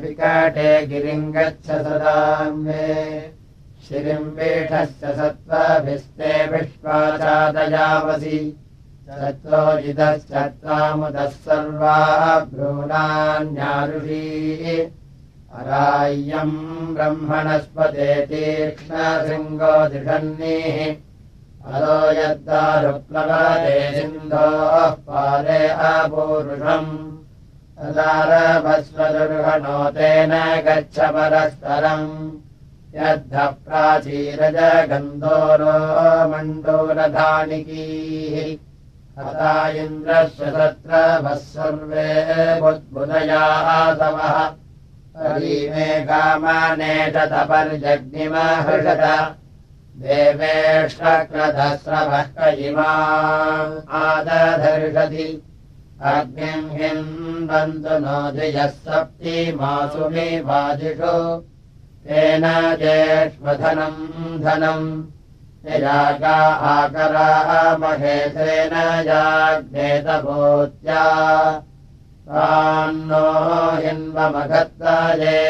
विकाटे गिरिम् गच्छ सदाम्ये श्रिम्बीठश्च सत्त्वाभिस्ते विश्वाचादयावसि। सत्त्वजितश्च त्वामुदः सर्वा भ्रूणान्यारुषी। अराय्यम् ब्रह्मणस्पते तीक्ष्णशृङ्गोधिषन्निः अलो यद्दारुप्लवते सिन्धोः पारे अपूरुषम् तदारभस्वदुर्गणो तेन गच्छ परस्परम् यद्ध प्राचीरजगन्धोरो मण्डोरधानिकीः हता इन्द्रस्य तत्र सर्वे बुद्बुधयासवः हरिमे कामानेशतपर्जग्निमहृषत देवेष्टक्रधस्रवः कयिमा आदधर्षति अग्निम् हिन्वन्तु नो धियः सप्तिमासु मे वाजिषु तेन जेष्वधनम् धनम् यजागा आकराः महेशेन याज्ञेतभूत्या नो हिन्वमघत्ताये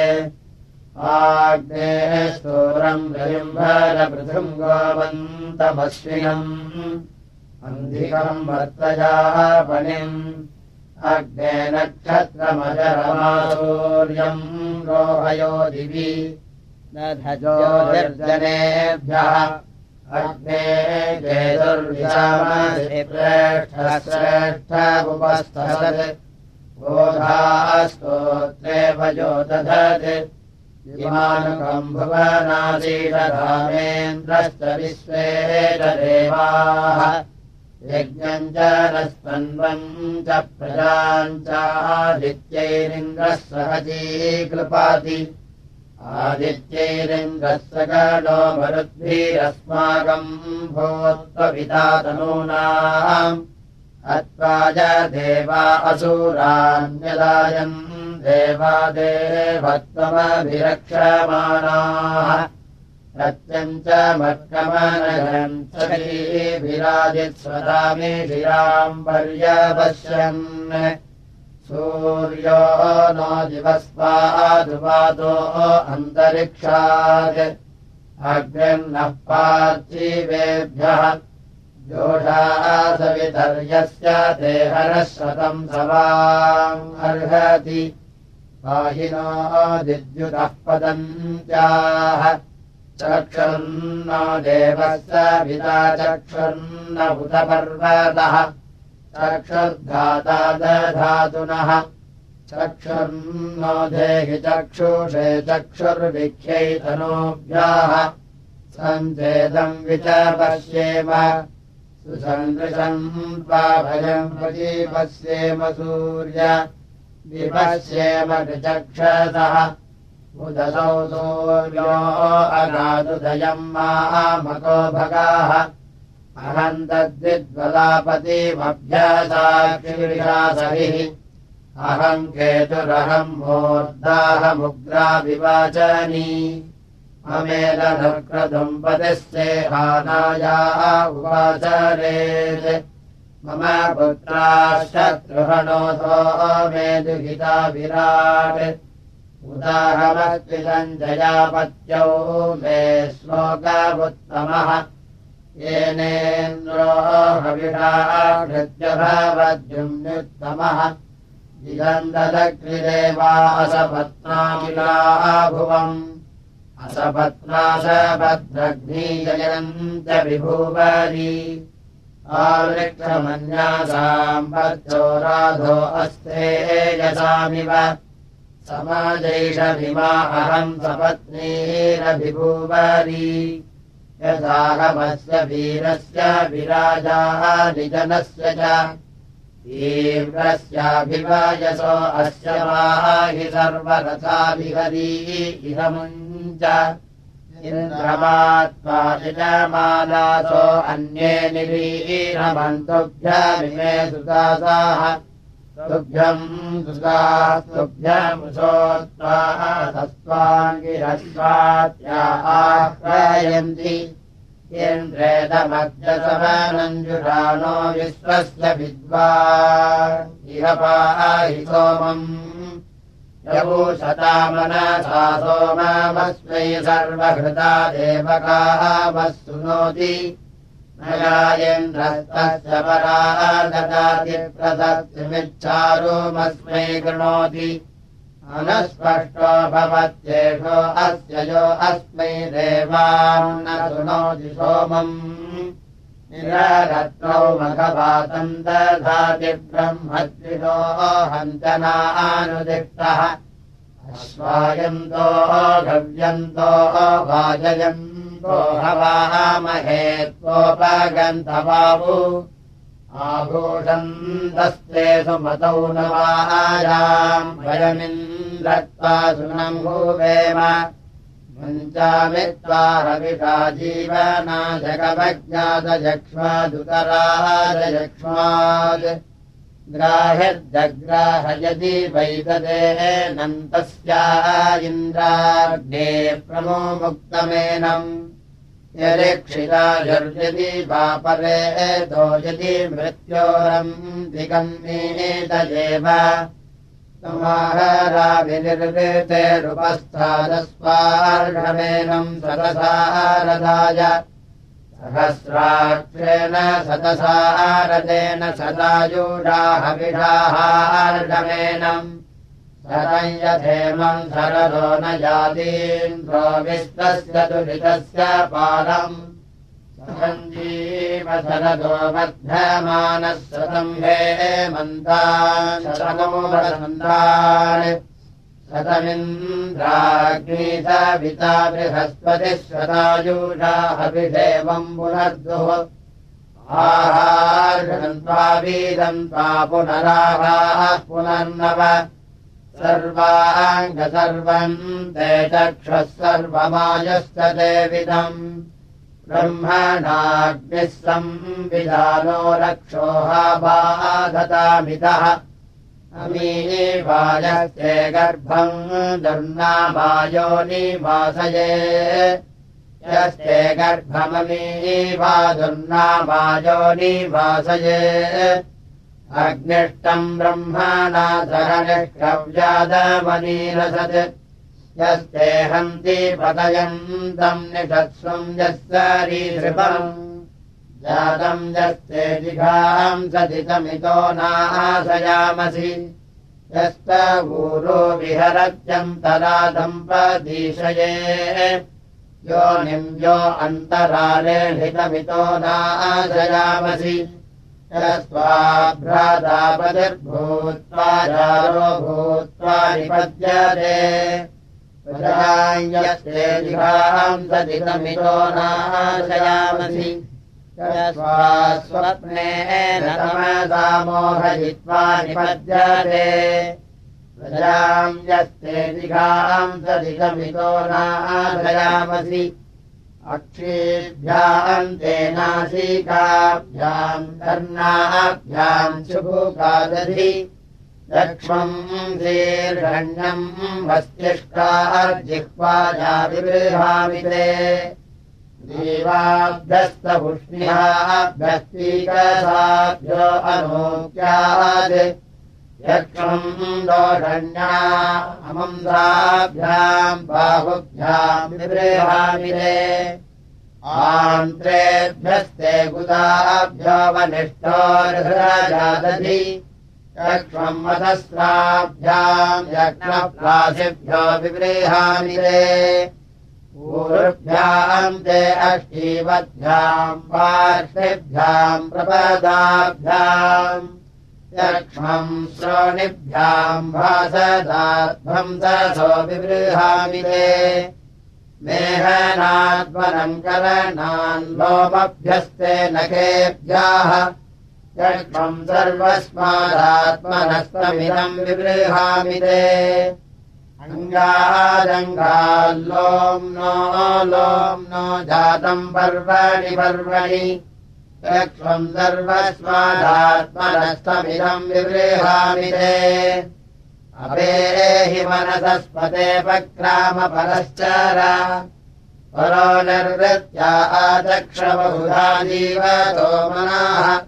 आग्नेः स्तोरम् रविम्भरपृथुम् गोवन्तमश्विनम् अन्धिकम् वर्तयापणिम् अग्ने नक्षत्रमजरमासूर्यम् रोहयो दिवि। निर्जनेभ्यः अग्ने श्रेष्ठ बोधास्तोत्रे भजो दधत् इमानुकम् भुवनादीशरामेन्द्रश्च विश्वे च देवाः यज्ञम् च नस्पन्वम् च प्रजाम् चादित्यैरिन्द्रः सहजीकृपाति आदित्यैरिन्द्रः सकलो मरुद्भिरस्माकम् भूत्वपितातनूनाम् अत्वाज देवा असूरान्यदायम् देवादेवत्वमभिरक्षमाणाः सत्यम् च पर्यपश्यन् सूर्यो नो दिवस्वादुपादो अन्तरिक्षात्। अग्निर्नः पार्थिवेभ्यः। जोषासवितर्यस्य देहरः शतम् सवार्हति पाहिनो दिद्युतः पदन्त्याः चक्षुर्न देवस्य पिता चक्षुर्न उतपर्वतः चक्षुर्धाता दधातुनः चक्षुर्नो देहि चक्षुषे चक्षुर्विख्यैतनोभ्याः। सञ्चेदम् विचपश्येम। सुसन्दृशम् पाभयम् प्रदीपस्येम सूर्य। विपश्येम ऋचक्षसः उदसौ सूर्यो अगादुदयम् मामको भगाः। अहम् तद्विद्वलापतिमभ्यसाक्षिविशासभिः अहम् केतुरहम् मूर्धाहमुग्राविवाचनी अमेलनक्रदम्पतिस्तेहानायाः उवाचरेत्। मम पुत्राशत्रुहणोऽथो मे दुहिता विराट् उदाहमस्ति सञ्जयापत्यौ मे श्लोकमुत्तमः येनेन्द्रो हविषाकृत्यभवद्युम्युत्तमः जिगन्धदग्निदेवासपत्नामिलाः भुवम् असपत्नासभद्रग्नीयन्त विभूवरी। आवृक्षमन्यासाम् पत्यो राधो अस्ते यसामिव समाजैषभिमा अहम् सपत्नीरभिभूवरी। यदाहमस्य वीरस्य विराजाः निजनस्य च तीव्रस्याभिवायसो अस्य हि सर्वरथाभिहरी इहमुञ्च। इन्द्रमात्मा यजमानासो अन्ये निरीरमन्तुभ्यमिमे सुदासाः तुभ्यम् सस्त्वाङ्गिरस्वात्या आह्वयन्ति इन्द्रेदमग्रसमनञ्जुषाणो विश्वस्य विद्वा इह पाहि सोमम् यवूषता मनसा सोममस्मै सर्वहृता देवकामः सुनोति नयायेन्द्रस्तस्य परा ददाति प्रदत्तिमिच्छारोमस्मै कृणोति। अनस्पष्टो भवत्येषो अस्य यो अस्मै देवान्न शृणोति सोमम्। निररत्रौ मघवातम् दधाति ब्रह्मद्विनो हन्तनानुदिष्टः। अश्वायन्तो गव्यन्तो वाजयन्तो हवामहे त्वोपगन्धबाबु आभूषन्तस्ते सुमतौ नवायाम् वयमिन्द्रत्वा सुनम् भूवेम। मञ्चामित्वा हविषा जीवनाशकमज्ञातयक्ष्मादुतराजयक्ष्मात् ग्राह्यजग्राहयति वैतदेनन्तस्या इन्द्राग्ने प्रमो मुक्तमेनम् यदिक्षिराजर्यति वापरे दोजति मृत्योरम् दिगन्मीतजेव समाहराविनिर्वृतेरुपस्थादस्वार्षमेनम् सदसारदाय सहस्राक्षेण सदसारदेन सदायुषाहविषाहार्षमेनम् यथेमम् शरदो न जातीन्द्रो विश्वस्य दुरितस्य पालम् सञ्जीव शरदो वर्धमानः शतम् हेमन्तान् शतमोदन्तान् शतमिन्द्राग्नीतविता बृहस्पतिः शतायुषाहभिषेवम् पुनर्दुः। आहार्षन्त्वा पुनराहाः पुनर्नव सर्वाङ्ग सर्वम् ते चक्षुः सर्वमायश्च देविदम् ब्रह्मणाग्निः संविधानो रक्षोहाबाधतामितः अमीवायस्ते गर्भम् दुर्नामायो निवासये। यस्ते गर्भममीवा दुर्नामायो निवासये अग्निष्टम् ब्रह्मणा यस्ते हन्ति पतयन्तम् निषत्स्वम् यस्सरीसृपम् जातम् यस्ते जिघाम् सदितमितो नाशयामसि यस्त ऊरो विहरत्यम् तदा दम्पदीशये यो निम् यो अन्तराले हितमितो नाशयामसि स्वाभ्रातापतिर्भूत्वा जारो भूत्वा निपद्यते। नाशयामसि। स्वप्ने नमसामोहयित्वा निपद्यते। प्रजाम् यस्ते जिघाम् सदितमितो नाशयामसि अक्षेभ्याम् तेनासिकाभ्याम् कर्णाभ्याम् शुभुकादधि लक्ष्मम् दीर्घण्यम् मस्तिष्कार्जिह्वाजाविबृहामि ते देवाभ्यस्तपुष्ण्याभ्यस्तीकसाभ्यो अनोक्यात् यक्ष्मम् दोषण्या अमन्दाभ्याम् बाहुभ्याम् विबृहामि ते आन्त्रेभ्यस्ते गुदाभ्यो वनिष्ठोर्हृजादधि यक्ष्मम् मधस्राभ्याम् यज्ञप्रासिभ्यो विबृहामि ते ऊर्भ्याम् ते अष्टीवद्भ्याम् पार्श्वेभ्याम् प्रपदाभ्याम् यक्ष्मम् श्रोणिभ्याम् भासदाध्वम् सरसो विबृहामि ते। मेहनाद्वनम् करणान् लोमभ्यस्ते नखेभ्याः यक्ष्मम् सर्वस्मादात्मनस्तमिदम् विबृहामि ते। अङ्गादङ्गाल्लोम् नो लोम् नो जातम् पर्वणि पर्वणि यक्ष्मम् सर्वस्मादात्मनस्तमिदम् विबृहामि ते। अपेहि मनसस्पते पक्रामपरश्चर परो निर्वृत्या आचक्षबहुधा जीवतो मनाः।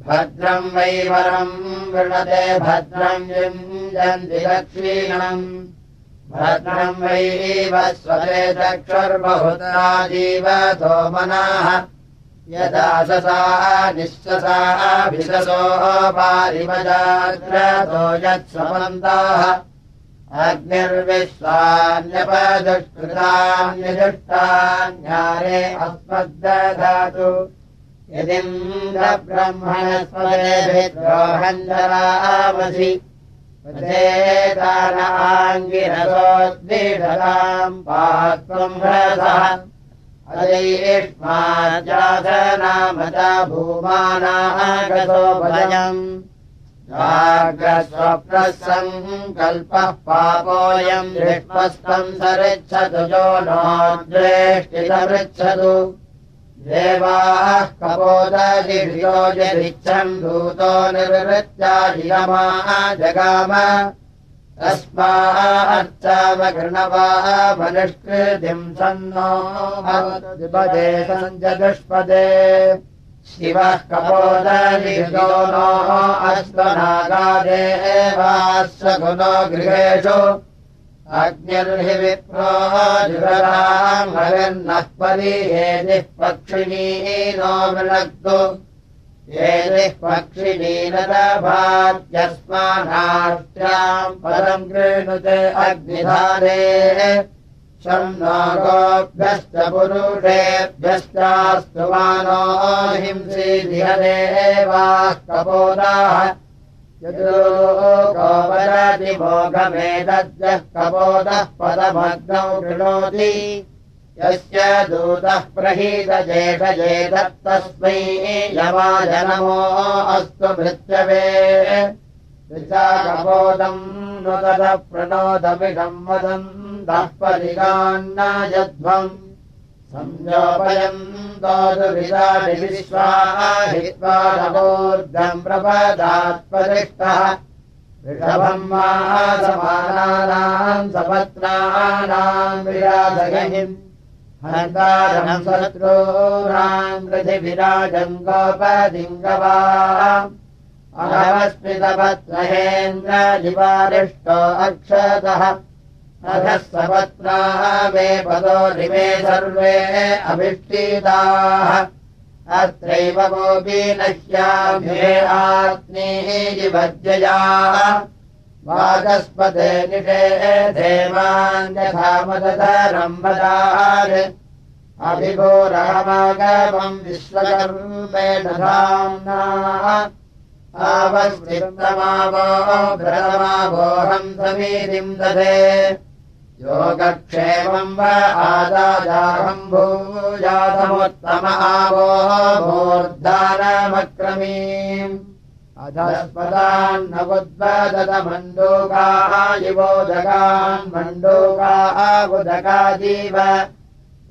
भद्र भद्रम् वैवरम् वृणते भद्रम् युञ्जन्ति लक्ष्मीणम् भद्रम् वैव स्वते चक्षुर्बहुता जीवतो मनाः यदा ससा निःश्वसाभिशसो पारिवजाग्रतो यत्स्वमन्ताः अग्निर्विश्वान्यपदुष्कृतान्यजुष्टान्यारे अस्मद्दधातु। यदिन्द्रब्रह्मणस्पदेभिद्रोहञ्जरामसि चेतानाङ्गिरसोद्विषताम् पात्वम् ह्रसः अजयेष्माजातनामता भूमानागतो भयम् जाग्रस्वप्रसङ्कल्पः पापोऽयम् सरिच्छतु जो नो द्वेष्टितमृच्छतु। देवाः कपोदजिर्योजरिच्छम् दूतो निर्वृत्याधिगमाः जगाम तस्मार्चामघृणवाः मनुष्कृतिम् सन्नो भवदे सञ्जदुष्पदे। शिवः कपोदजिर्यो नो अश्वनागादेवाश्वगुणो गृहेषु। अग्निर्हि विप्रो जुगरामविर्नः परि हेदिः पक्षिणी नो वृणक्तु न दभात्यस्मानाष्ट्याम् पदम् गृह्णुते अग्निधारे। शम् नो गोभ्यश्च पुरुषेभ्यश्चास्तु मानो हिंसी धियदेवाः कपोदाः गोपरातिमोघमेतद्यः कपोदः पदमग्नौ कृणोति यस्य दूतः प्रहीतजेषजेतत्तस्मै यमाजनमो अस्तु मृत्यवे। प्रणोदमिषम् वदन्तः परिगान्न यध्वम् संयोपयम् दोदुविदानि विश्वाहित्वा नवोर्धम् प्रपदात्परिष्टः ऋषभम् मासमानानाम् सपत्नानाम् विराजगहिम् हन्तारम् शत्रूणाम् पृथिविराजम् गोपदिङ्गवा अहवस्मितपत्रहेन्द्रजिवारिष्टो अक्षतः। अधः सपत्नाः मे पदो निमे सर्वे अभिष्टिताः। अत्रैव गोपी नश्याभ्ये आत्मीः जिवज्ययाः वाचस्पदे निषे देवान्यथामदरम्बदार अभिभोरामागमम् विश्वकर्मेण धाम्नाः। आवस्तिमावो भ्रमावोऽहम् समीतिम् दधे। योगक्षेमम् वा आदाजाहम् भूजातमुत्तम आवो मूर्धानमक्रमीम् अधस्पदान्नवुद्वदतमण्डूकाः युवोदकान् उदकाजीव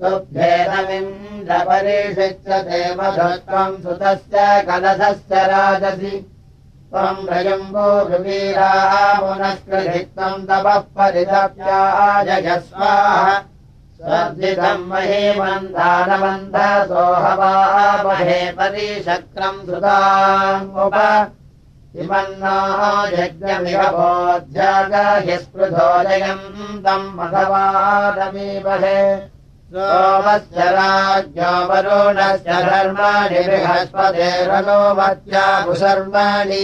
तुभ्येदमिन्द्रपरिषिच्यते मधुत्वम् सुतस्य कलशस्य राजसि। त्वम् रजम्बोरुवीराः पुनस्कृधित्वम् तपः परितप्याजयस्वाः स्वर्धितम् महीमन्दानमन्धसोहवामहे परिशक्रम् सुतामुप किमन्नो यज्ञमिह बोध्यागह्यस्पृधोदयम् तम् मघवादमीमहे सोमस्य राज्ञो वरुणस्य धर्माणि बृहस्पतेरनोमत्या कुसर्वाणि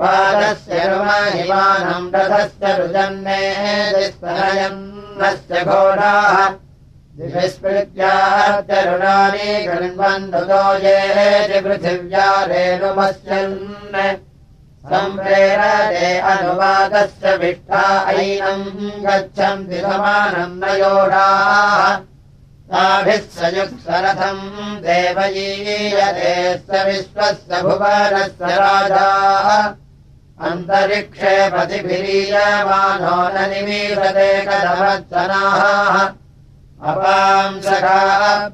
बालस्य रुमहिमानम् रुजन्ने स्तनयन्नस्य घोडाः। दिविस्मृत्याचरुणानि गृह्वन्धुतो ये पृथिव्या रेणुमस्यन् सम्प्रेरते अनुवादस्य विष्ठा ऐनम् गच्छन्ति समानम् नयोडाः ताभिः सयुक्सरथम् देवयीयते स विश्वस्य भुवनस्य राजाः अन्तरिक्षे प्रतिभिरीयमानो न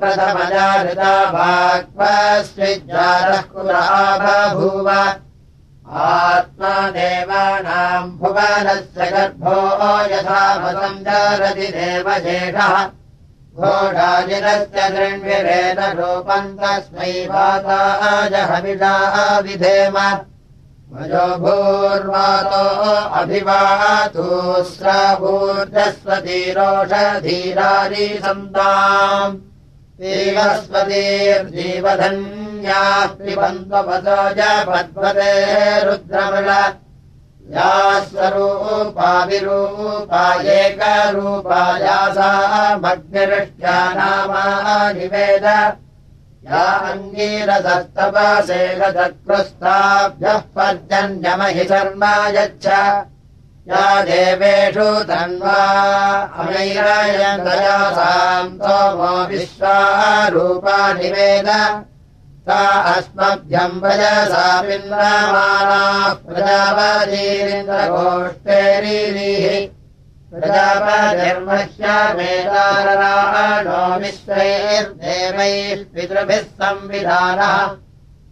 प्रथमजा ऋता भाग्वस्विज्जारः कुला बभूव आत्मदेवानाम् भुवनस्य गर्भो यथा मदम् जारति देवजेषः। घोषाजिनस्य दृण्विरेण रूपम् तस्मै वाताजहविषा विधेम भूर्वातो अभिवातु स्रभूर्जस्वतीरोषधीरारी सन्ताम् देवस्वतीर्जीवधन्याः पिबन्त्वपदो जपद्वते रुद्रमृळ। या स्वरूपा विरूपा एकरूपाया सा भग्निरुष्ट्या नामानिवेद या अङ्गीरदस्तपासे गतकृस्ताभ्यः पर्जन्यमहि शर्मा यच्छ। या देवेषु तन्वा अमैरायन्दया साम् विश्वारूपा निवेद। सा अस्मभ्यम् वयसा विन्द्रमाणाः प्रजापतीरिन्द्रगोष्ठेरीः पितृभिः संविधानः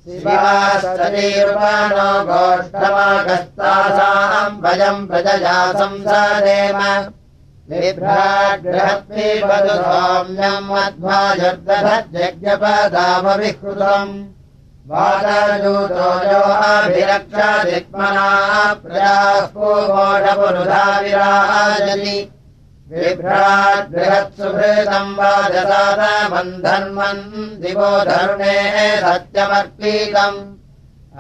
शिवास्ततीर्वाणो गोष्ठमागस्तासाम् भजम् प्रजया संसारेम। बिभ्राग्रहत्रीपदु सौम्यम् मध्वाजुर्दधज्ञपदामविकृतम् वादयूतो यो अभिरक्षादिक्मना प्रजाः पूमोषपुरुधा विराजति बिभ्राद्बृहत्सुभृतम् वाजसादमन्धन्वन् दिवो धरुणे सत्यमर्पीतम्।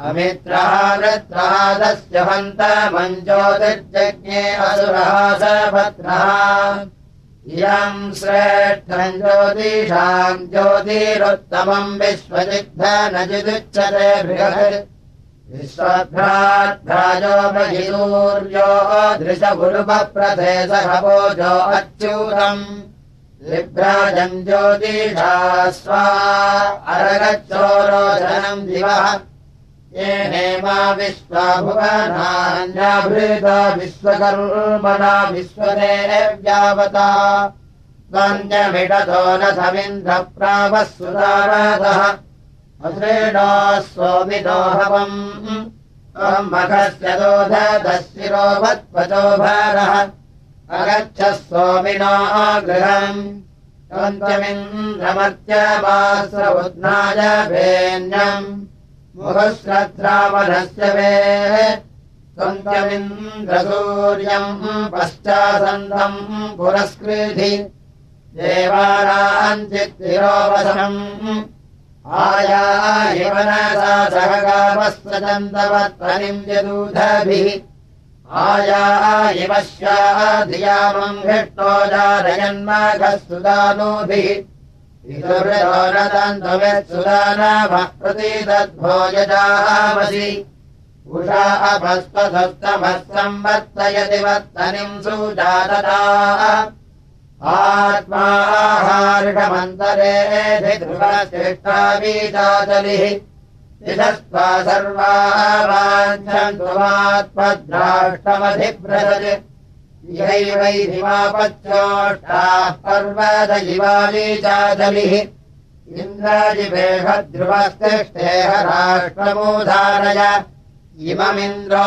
अमित्रः वृत्रहादस्य हन्त मञ्जोतिर्जज्ञे असुरः सभद्रः इयम् श्रेष्ठम् ज्योतिषाम् ज्योतिरुत्तमम् विश्वजिग्ध न बृहत्। विश्वभ्राद्भ्राजो महिसूर्यो दृशगुरुपप्रथे सहभोजो अच्यूतम्। विभ्राजम् ज्योतिषा स्वा अरगच्चोरोचनम् दिवः येनेमा विश्वाभुवनान्याभृता विश्वकर्मणा विश्वदेव्यावता। त्वन्यमिडतो न समिन्द्रप्रावः सुतारदः अश्रेणो सोमिदोहवम् मखस्य दोधदशिरोभत्वचो भारः। अगच्छ सोमिनो गृहम् त्वन्त्यमिन्द्रमर्त्यमास्र उद्नाय भेन्यम् मुहश्रद्रावणस्य वे। त्वन्त्यमिन्द्रसूर्यम् पश्चासन्दम् पुरस्कृधि देवानाम् चित्तिरोपशम् आयायिवनसा सहगावस्वचन्दवत्वनिम् यदूधभिः आयायिवश्याधियामम् हृष्टो जारयन्माघः संवर्तयति वर्तनिम् सुजातता। आत्माहार्षमन्तरेऽधिध्रुवश्रेष्ठावीजाचलिः दिशस्त्वा सर्वा वाञ्छन्तुमात्मद्राष्टमधिभ्रजत् पर्वत इवालीचाचलिः इन्द्राजिवेहध्रुवस्तिष्ठेह राष्ट्रमूधारय इममिन्द्रो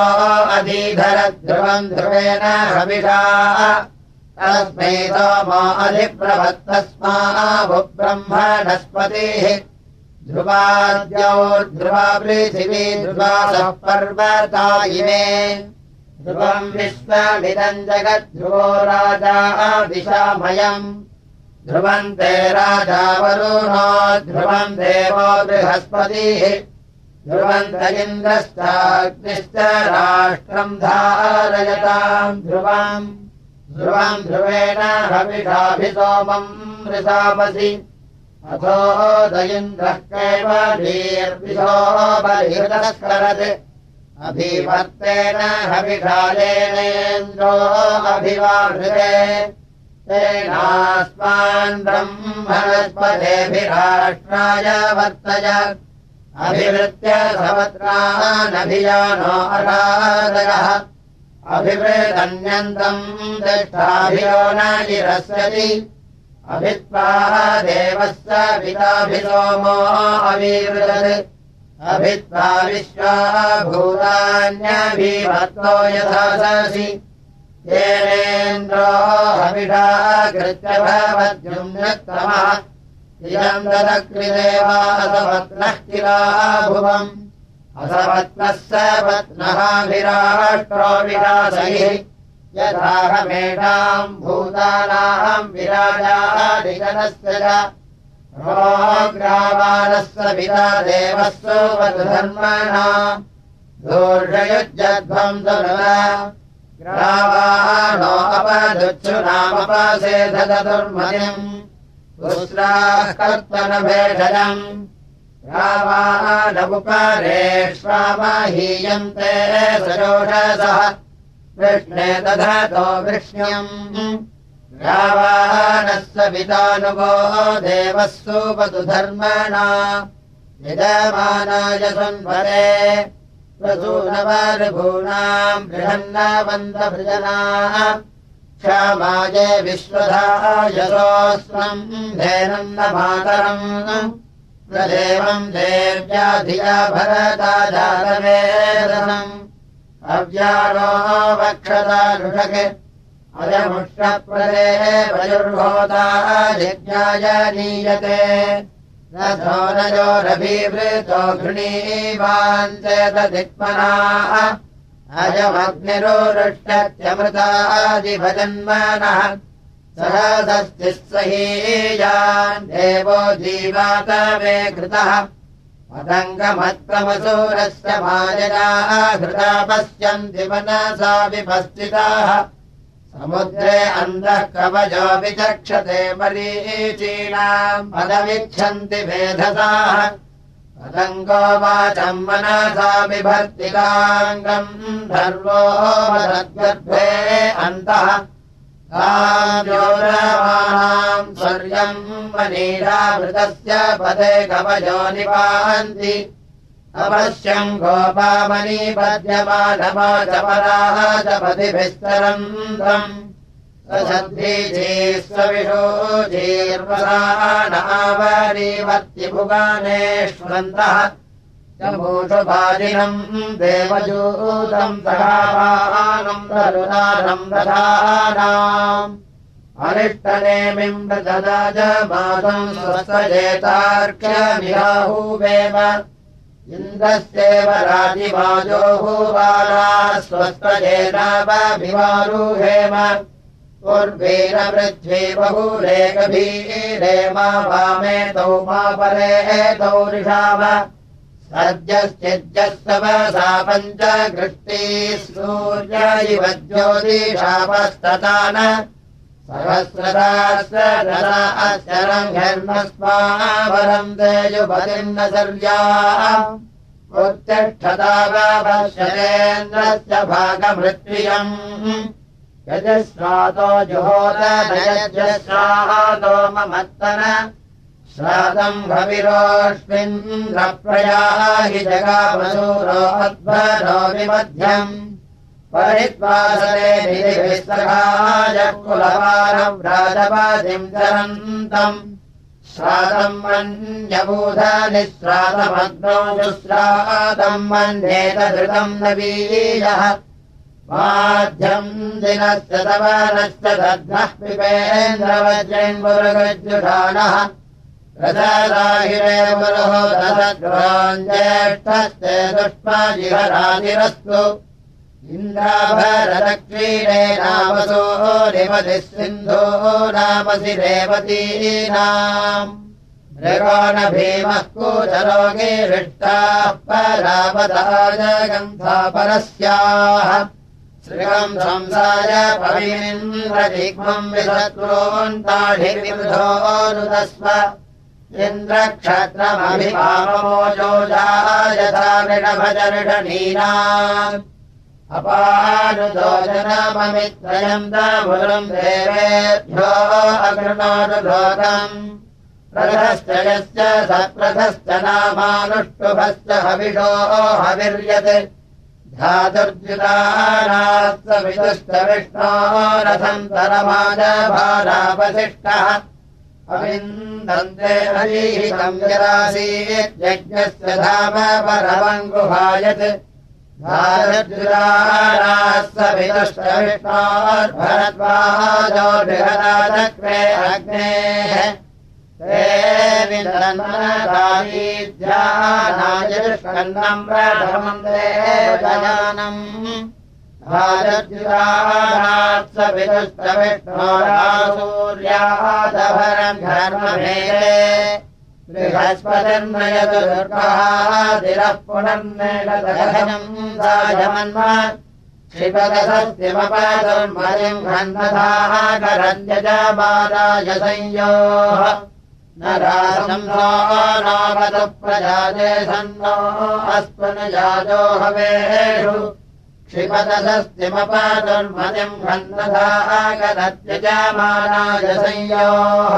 अधीधरध्रुवम् ध्रुवेण हविषा तस्मै सोमो अधिप्रभत्तस्मा ब्रह्मणस्पतिः ध्रुवाद्योर्ध्रुवा पृथिवी ध्रुवासः पर्वता इमे ध्रुवम् विश्वमिदम् जगद्ध्रुवो राजा दिशामयम् ध्रुवन्ते राजा वरुणो ध्रुवम् देवो बृहस्पतिः। ध्रुवन्त इन्द्रश्चाग्निश्च राष्ट्रम् धारयताम् ध्रुवम् ध्रुवम् ध्रुवेण हविषाभिसोमम् मृषापसि अथो दयिन्द्रः कैवलीर्विशो बलिहृतस्करत् अभिवर्तेन हविषालेनेन्द्रो अभिवाहृते तेनास्मान् ब्रह्मणस्पदेभिराष्ट्राय वर्तय। अभिवृत्य सवत्रानभियानो अरादयः अभिवृतन्यन्तम् दष्टाभियो न गिरस्यति अभित्वा देवस्य पिताभिसोमो अविवृदत् अभित्वा विश्वा भूतान्यभिभक्तो यथा येनेन्द्रो हविषा कृत्य भवद्युम्नक्रमः इयम् ददकृदेवासपत्नः किला भुवम्। असपत्नः स पत्नः विराष्ट्रो विरासैः यथाहमेषाम् भूतानाम् विराजादिगणस्य च ग्रावानस्य पिता देवस्व वधर्मणा दोषयुज्जध्वम् ग्रावाणो अपदुच्छुनामपासेधदुर्मयम् दुस्राः कर्तनभेषजम् रावानमुपरेष्वामहीयन्ते सरोषसः कृष्णे दधतो वृष्ण्यम् रावानस्य पितानुगो देवः सुपतुधर्मणा यजमानाय संवरे प्रसूनवरभूनाम् बृहन्नवन्दभृजनाः क्षमाय विश्वधायसोऽस्मम् धेनम् न मातरम् प्रदेवम् देव्याधिया भरता जातवेदनम् अव्यारो वक्षता लुषके अयमुष्टप्रदे वयुर्भोता यज्ञाय नीयते। रथोनयोरभिवृतो घृणीवाञ्चेतदिक्मनाः अयमग्निरोरुष्टत्यमृतादिभजन्मनः सहसस्तिः सहीयान् देवो जीवात मे कृतः पतङ्गमत्कमसूरस्य माययाः हृदा पश्यन्ति मनसा विपस्थिताः समुद्रे अन्धः कवचो विचक्षते मरीचीनाम् पदमिच्छन्ति भेदसाः। पतङ्गो वाचम् मनसा बिभर्तिकाङ्गम् धर्वो मदद्गर्भे अन्तः। काव्योरमाणाम् स्वर्यम् मनीरावृतस्य पदे कवचो निपान्ति अवश्यम् गोपामनीपद्यमानमाचपराः च पतिभिस्तरन्तम् सशद्धिजीर्वसाणावरीवर्तिभुगानेष्वन्तः चमूषुभाजिनम् देवजूतम् सहानम् तरुणारम् दधानाम् अनिष्टनेमिम् ददा च मातम् स्वस्वजेतार्क्यमिराहुवेव इन्द्रस्येव राजिवाजोहुवाला स्वस्वजेनावभिवारुहेम उर्वीरवृद्ध्वी बहुरेकभीरेमा वामे तौ मा परे तौ ऋषाव सद्यश्चिद्यः सा पञ्च घृष्टिः सूर्य इव ज्योतिषापस्ततान सहस्रदास्रदरा अचरङ्घर्मस्मावरम् तेजुपतिर्न सर्या उत्तिष्ठतावश्यतेन्द्रस्य भागमृत्वियम् यजस्वातो जुहोदयजस्वातो ममत्तन। श्रातम् भविरोऽस्मिन्द्रप्रया हि जगामसूरो अध्वरो विमध्यम् परित्वासरे निधिभिस्तराय कुलवारम् राजपादिम् चरन्तम्। श्रातम् मन्यबूधनिःश्रातमग्नौ जुश्रातम् मन्येतधृतम् नवीयः माध्यम् दिनश्च तवनश्च दध्नः पिपेन्द्रवज्रेन्मुरुगज्जुषाणः रथराहिरे मुरुः दशग्राञ्ज्येष्ठस्ते दुष्माजिहरातिरस्तु इन्द्राभरदक्षीणे नामसो निमतिः सिन्धो नामसि रेवतीनाम् मृगोन भीमः कूचरोगिरिष्टाः परावदाजगन्धा परस्याः श्रियम् संसाय पविन्द्रजिह्मम् विशत्रोन्ताढिविधोरुदस्व इन्द्रक्षत्रमभिपामोजोजा यथा नृढभजऋढनीनाम् अपानुदोजनममित्रयम् दमुरम् देवेभ्यो अगृणोरुलोकम् प्रथश्च यश्च सप्रथश्च नामानुष्टुभश्च हविषो हविर्यत्। विदुश्च विष्णो रथन्तरमाजभारावशिष्टः अविन्दन्ते अजीहितम् यदासीत्यज्ञस्य धाम परमङ्गुहायत्। धारजुराणाश्च विष्णोर्भरद्वाजो बृहदाचक्रे अग्नेः ीध्यानायुष्कन्नम् प्रथमम् भारज्युराणात्स विदुष्टविष्णोरासूर्यादभरम् धर्मभेदे बृहस्पतिर्नयतु दुर्गादिरः पुनर्नेलदहनम् सायमन्म क्षिपदसस्यमपदुर्मयम् घन्नधाः करञ्जमादाय संयोः। न रासंसानावतु प्रजाते सन्नो अस्त्वनुजातो हवेषु। क्षिपदसस्तिमपादुर्मतिम् घन्नधागदत्यजामानाय संयोः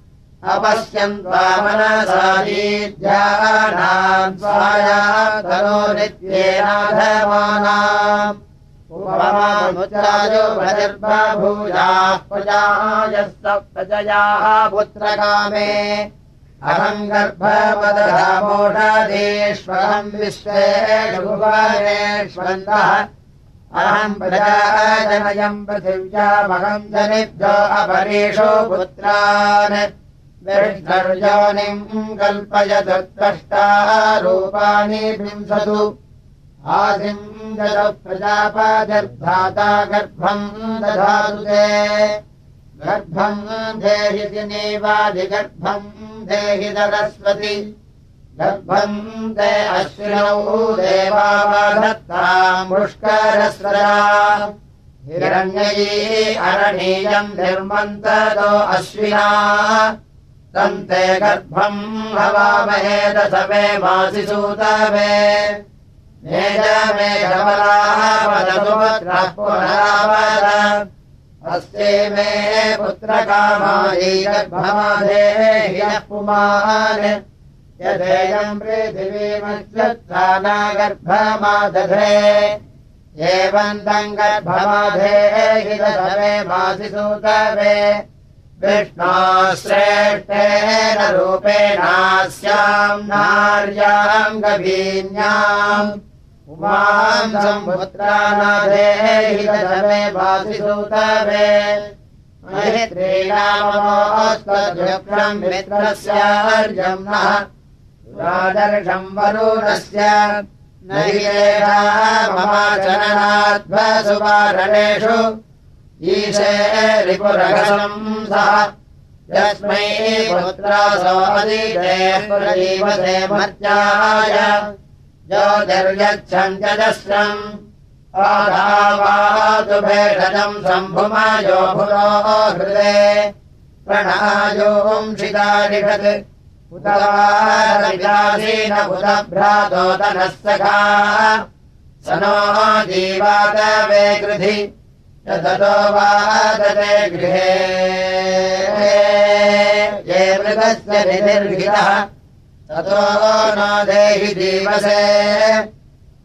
अपश्यन् वामनसारीध्यानाम् स्वाया तनो नित्येनाधमानाम्। उपमामुच्चायो भजर्बभूयाः प्रजायस्त प्रजयाः पुत्रकामे। अहम् गर्भपदधामोषधीष्वहम् विश्वेष्वन्तः अहम् प्रजाजनयम् पृथिव्यामहम् जनिभ्यो अपरेषु पुत्रान् विष्णर्योनिम् कल्पयतु त्वष्टा रूपाणि विंसतु आसिम् प्रजापादर्धाता गर्भम् दधातु ते गर्भम् देहि दिनेवादिगर्भम् देहि सरस्वति। गर्भम् ते अश्विनौ देवावधत्तामुष्करस्वरा हिरण्ययी अरणीयम् निर्मन्ततो अश्विना तन्ते गर्भम् हवामहे दशमे मासि सूतवे पुनरावद। अस्ते मे पुत्रकामायै गर्भमाधेयः पुमान्। यदेयम् पृथिवीमश्वत्थाना गर्भमादधे एवम् तम् गर्भमाधेहि दशमे मासि सूतवे विष्णो श्रेष्ठेन रूपेणास्याम् नार्याम् गभीन्याम्। उमाम् दशमे भासिसूतवे। महित्रीणामोऽस्त्वद्युक्तम् मित्रस्यार्यम् नः। राजर्षम् वरुणस्य न हि ममाचरणाध्वसुवारणेषु ईशे रिपुरघसम् सः यस्मै पुत्रासो अदितेः प्रजीवसे मर्त्याय ज्योतिर्यच्छम् आधावातु भेषजम् सम्भुमयो भुरो हृदे उतभ्रातोदनः सखा स नो जीवातवे कृधि ततो वादते गृहे। ये मृगस्य निनिर्हितः ततो न देहि जीवसे।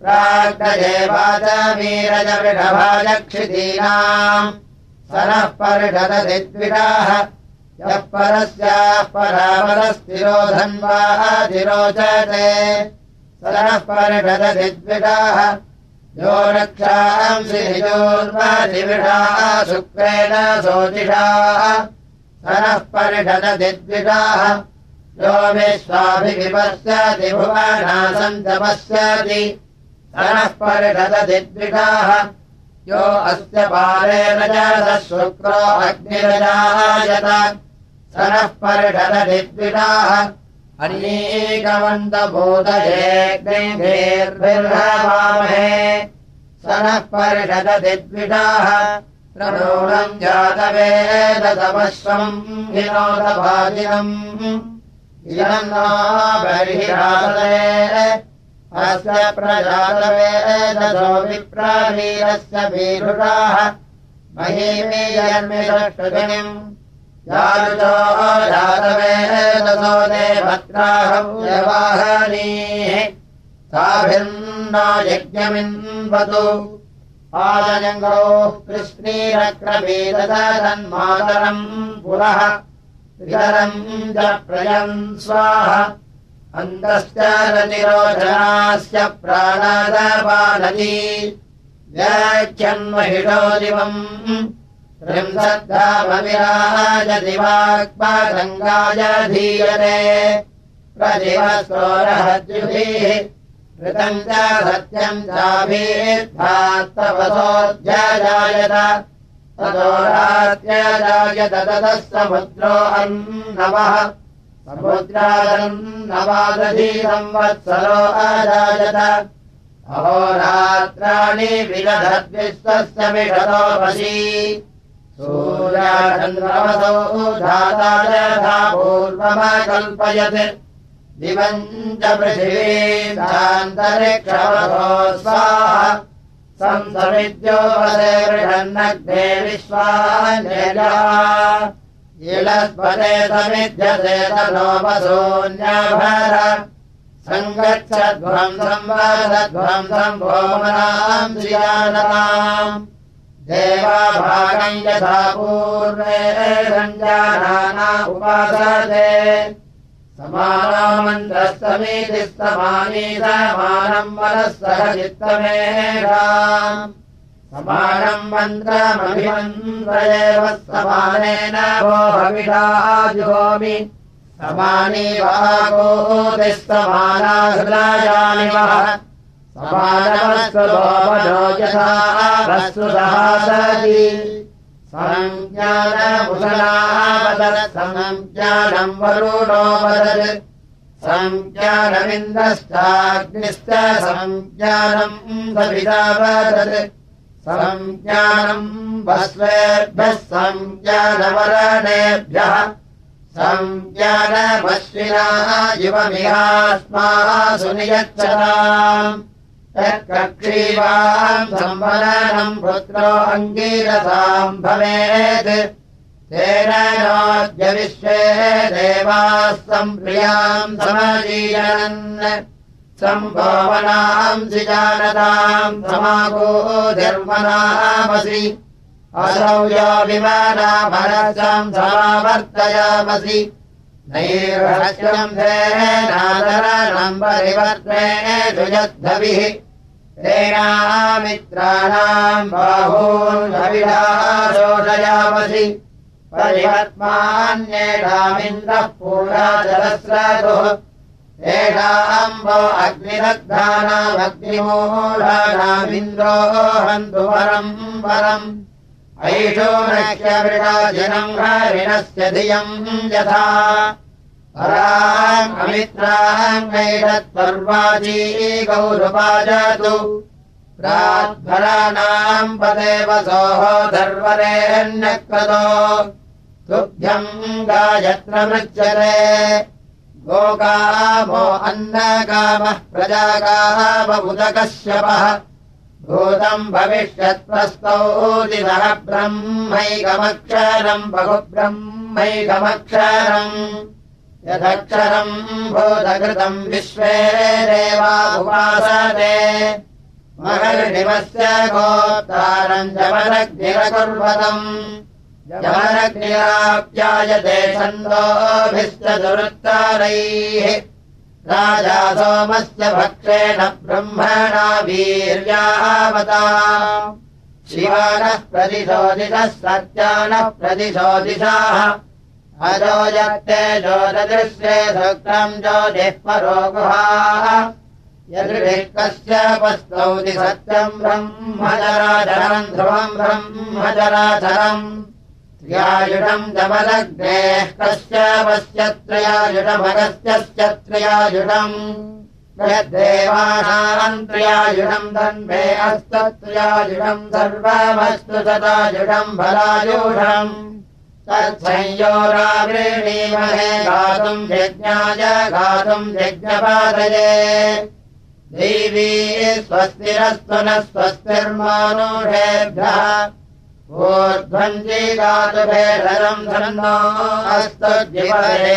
प्राग्नजेवाचमीरजवृषभाजक्षितीनाम् सरः परिषदधिद्विषाः यः परस्याः परापरस्थिरो धन्वाधिरोचते सरः परिषदधिद्विषाः यो रक्षांसि निजोर्वाधिविषाः शुक्रेण सोतिषाः सरः परिषदधिद्विषाः यो विश्वाभिविपश्यति भुवनासन्तपश्यति सरः परिषदधिद्विषाः यो अस्य पारेण च स शुक्रो अग्निरजायत सरः परिषदधिद्विषाः अनेकवन्तभूतयेर्भिर्हवामहे स नः परिषदधिद्विषाः प्रणूनम् जातवेदसमश्वम् विनोदभाजिनम्। इदम् बर्हिरासदे अस्य प्रजातवेदसो विप्रावीरस्य वीरुषाः। महीमीयन्मिषष्टुनिम् यारुचो जातवेदसो देवत्राहव्यवाहनीः साभिन्नो यज्ञमिन्वतु। आजयङ्गोः कृष्णीरक्रवीदधन्मातरम् पुरः वितरम् च प्रयम् स्वाह। अन्तश्च रतिरोचनास्य प्राणादपानदी व्याख्यन्महिषो दिवम् सत्यम् चाभिर्भात्तवसोऽध्यजायत ततोरात्यजायत ततः समुद्रो अन्नवः। समुद्रादन्नवादधी संवत्सरो अजायत। अहोरात्राणि विदधद्विश्वस्य विषतोपशी सूर्याचन्द्रवसौ धाता पूर्वमकल्पयत्। दिवम् च पृथिवीन्तरिक्षवसो स्वाहा संसमिद्योपदे बृहन्नग्ने विश्वान्यजा इलस्पदे समिध्यसे तनोपशून्यभर। सङ्गच्छध्वंसम् वदध्वंसम् भोमनाम् श्रियानताम् देवाभागम् यथा पूर्वे सञ्जाना उपासते। समानामन्त्रस्तमेति समानी समानम् मनः सह चित्तमेषाम् समानम् मन्त्रमभिमन्त्रयेव समानेन भो भविषाजुहोमि समानी वागोतिस्तमाना हृदयानि वः समानमस्तु भोमनो यथा वस्तुसहासति सञ्ज्ञानमुसलावदत् सञ्ज्ञानम् वरुणोपदत् सञ्ज्ञानमिन्द्रश्चाग्निश्च सञ्ज्ञानम् सविदावदत् सञ्ज्ञानम् वस्वेभ्यः सञ्ज्ञानवरणेभ्यः सञ्ज्ञानमश्विना युवमिहास्मासु नियच्छताम् यत्कक्षीवाम् संवरणम् पुत्रो अङ्गीरसाम् भवेत्। तेन विश्वे देवाः सम्प्रियाम् समजीयन् सम्भोवनाम् जानताम् समागोधिर्मनामसि असौ यो विमानामरसम् समावर्तयामसि। परिवर्ते सुयद्धभिः तेनामित्राणाम् बाहून्विषाशोषयामसि परिवर्त्मान्येषामिन्द्रः पूर्णाजलस्रतुः एषाम्बो अग्निदग्धानामग्निमूढानामिन्द्रो हन्तु परम् परम्। ऐषो नक्ष्यवृणाजनम् हरिणस्य धियम् यथा पराङ्गमित्राङ्गैषत्पर्वाची गौरवाजातु प्राध्वराणाम् पदेवसोः धर्वरेण्यक्रतो तुभ्यम् गायत्र मृच्यते गोकामो अन्नकामः प्रजाकामबुदकश्यपः भूतम् भविष्यत्प्रस्तौदिदः ब्रह्मैकमक्षरम् बहुब्रह्मैकमक्षरम् यदक्षरम् भूतकृतम् विश्वे देवा उपासते। महर्षिवस्य गोप्तारम् जमनग्निरकुर्वतम् जमनग्निराप्यायते छन्दोभिश्च दुरुत्तारैः। राजा सोमस्य भक्षेण ब्रह्मणा वीर्यावता। शिवानः प्रतिशोदितः सत्यानः प्रतिशोदिशाः अजो यत्ते ज्योतदृश्ये सुक्तम् ज्योतिः परो गुहाः। यदृकस्य पस्तौति सत्यम् ब्रह्मचराचरम् ध्रुवम् ब्रह्मचराचरम् त्र्यायुषम् दमलग्नेः कस्य वस्य त्रयायुषमगस्त्यस्य त्रयायुषम् यद्देवानाम् त्र्यायुषम् धन्वे अस्तत्र्यायुषम् सर्वमस्तु तदायुषम् फलायुषम् तत्संयोरावृणीमहे गातुम् यज्ञाय गातुम् यज्ञपादये। देवी स्वस्तिरस्तु न स्वस्तिर्मानुषेभ्यः। ऊर्ध्वञ्जी गातुभेदरम् धन्नो अस्तु जीवरे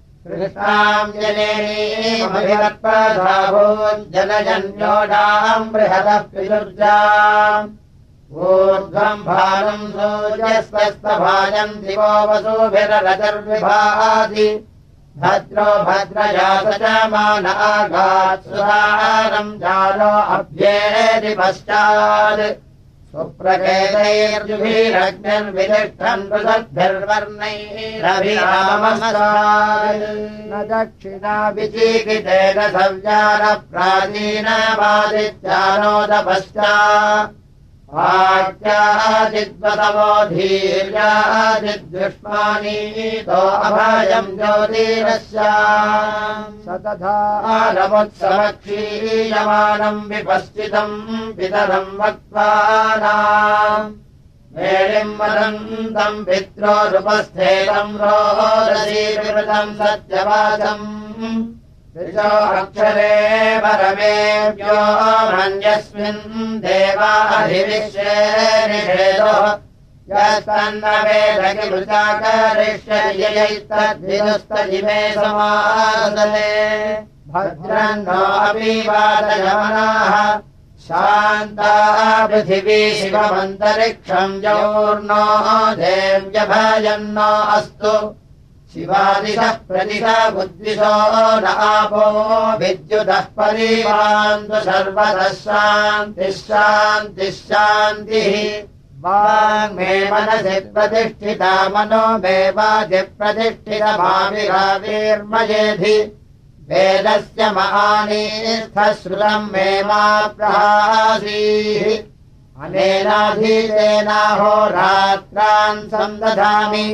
कृष्णाम् जनेनीमभिवत्पधाभून् जनजन्योडाम् बृहदः पितुर्जाम्। ऊर्ध्वम् भानुम् सूर्यस्तस्तभाजम् दिवो वसुभिररजर्विभाति। भद्रो भद्रजात च मान आघात् सुरारम् जालो अभ्येदि पश्चात् सुप्रकेतैर्जुभिरग्निर्विदिष्टन् पृथग्भिर्वर्णैरभिराममस्तात्। न दक्षिणा विचीकितेन सव्यान प्राचीनवादित्यानोदपश्चा आज्ञादिद्वतमो धीर्यादिद्युष्मानीतो अभयम् ज्योतिरस्य। स तथा आनमुत्समक्षीयमानम् विपश्चितम् पितरम् वक्त्वानाम् वेणिम् वदन्तम् पित्रोरुपस्थेतम् रोदशीविवृतम् सत्यवाचम्। ऋषो अक्षरे परमेभ्यो मन्यस्मिन् देवाधिविश्वे निषेदो यस्तन्न वेदकिमृचाकरिष्यैतद्विदुस्तजिमे समासने भद्रन्नो अपि वादयमनाः शान्ताः पृथिवी शिवमन्तरिक्षम् जौर्नो देव्यभयन्नो अस्तु शिवादिशः न आपो विद्युतः परिवान्तु सर्वतः शान्तिः मनसि प्रतिष्ठिता मनो मे वाजिप्रतिष्ठितभाविरावीर्मयेधि वेदस्य महानीर्थश्रुतम् मे मा प्रहासीः। अनेनाधीतेनाहोरात्रान् सन्दधामि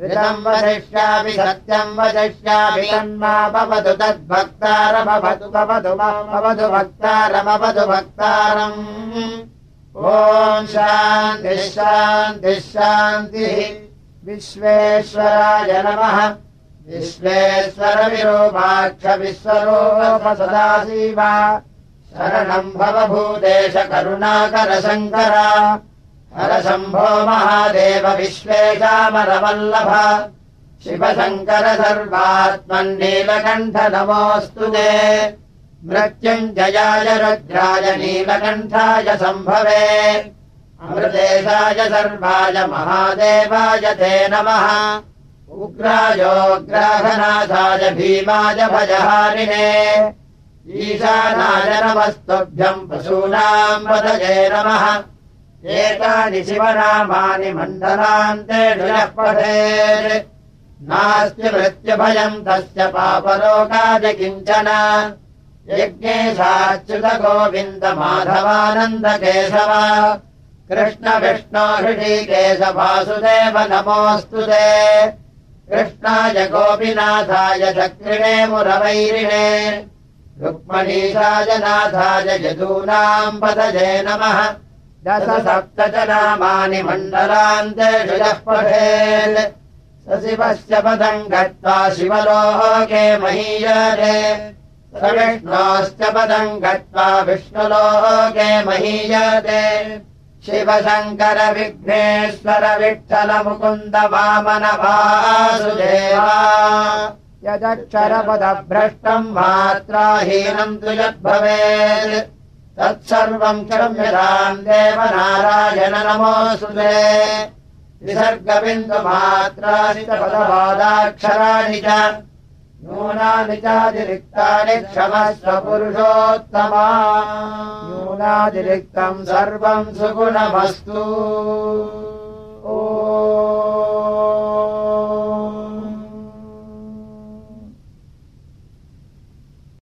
वदिष्यामि सत्यम् वदिष्यामि तन्मा भवतु तद्भक्तारमभतु भवतु भवतु भक्तारमवतु भक्तारम्। ॐ शान्तिः शान्तिः शान्तिः। विश्वेश्वराय नमः। विश्वेश्वरविरूपाक्ष विश्वरूप सदाशिव। शरणम् भवभूतेश करुणाकर शङ्कर हरशम्भो महादेव विश्वेशामरवल्लभ शिवशङ्कर सर्वात्मन्नीलकण्ठ नमोऽस्तु ते। मृत्युञ्जयाय रुद्राय नीलकण्ठाय सम्भवे। अमृतेशाय सर्वाय महादेवाय ते नमः। उग्रायोग्राहनाथाय भीमाय भजहारिणे। ईशानाय नमस्तुभ्यम् पशूनाम् वदये नमः एतानि शिवनामानि मण्डलान्तेषु यः पठेत्। नास्ति मृत्युभयम् तस्य पापलोकाय किञ्चन। यज्ञेशाच्युत गोविन्द माधवानन्द केशव कृष्ण विष्णो हृषीकेश वासुदेव नमोऽस्तु ते। कृष्णाय गोपिनाथाय चक्रिणे मुरवैरिणे। रुक्मणीशाय नाथाय यदूनाम् पदजे नमः दश सप्त च नामानि मण्डलान्तेषु यः पठेत्। स शिवस्य पदम् गत्वा शिवलोके महीयते। स विष्णोश्च पदम् गत्वा विष्णुलोके महीयते। शिवशङ्कर विघ्नेश्वर विठ्ठल मुकुन्द वामन वासुदेवा यदक्षरपदभ्रष्टम् मात्राहीनम् तु यद्भवेत् तत्सर्वम् क्षम्यताम् देव देवनारायण नमासुले निसर्गबिन्दुमात्राणि च पदपादाक्षराणि च। नूनानि चातिरिक्तानि क्षमस्व पुरुषोत्तमा। नूनातिरिक्तम् सर्वम् सुगुणमस्तु। ओ।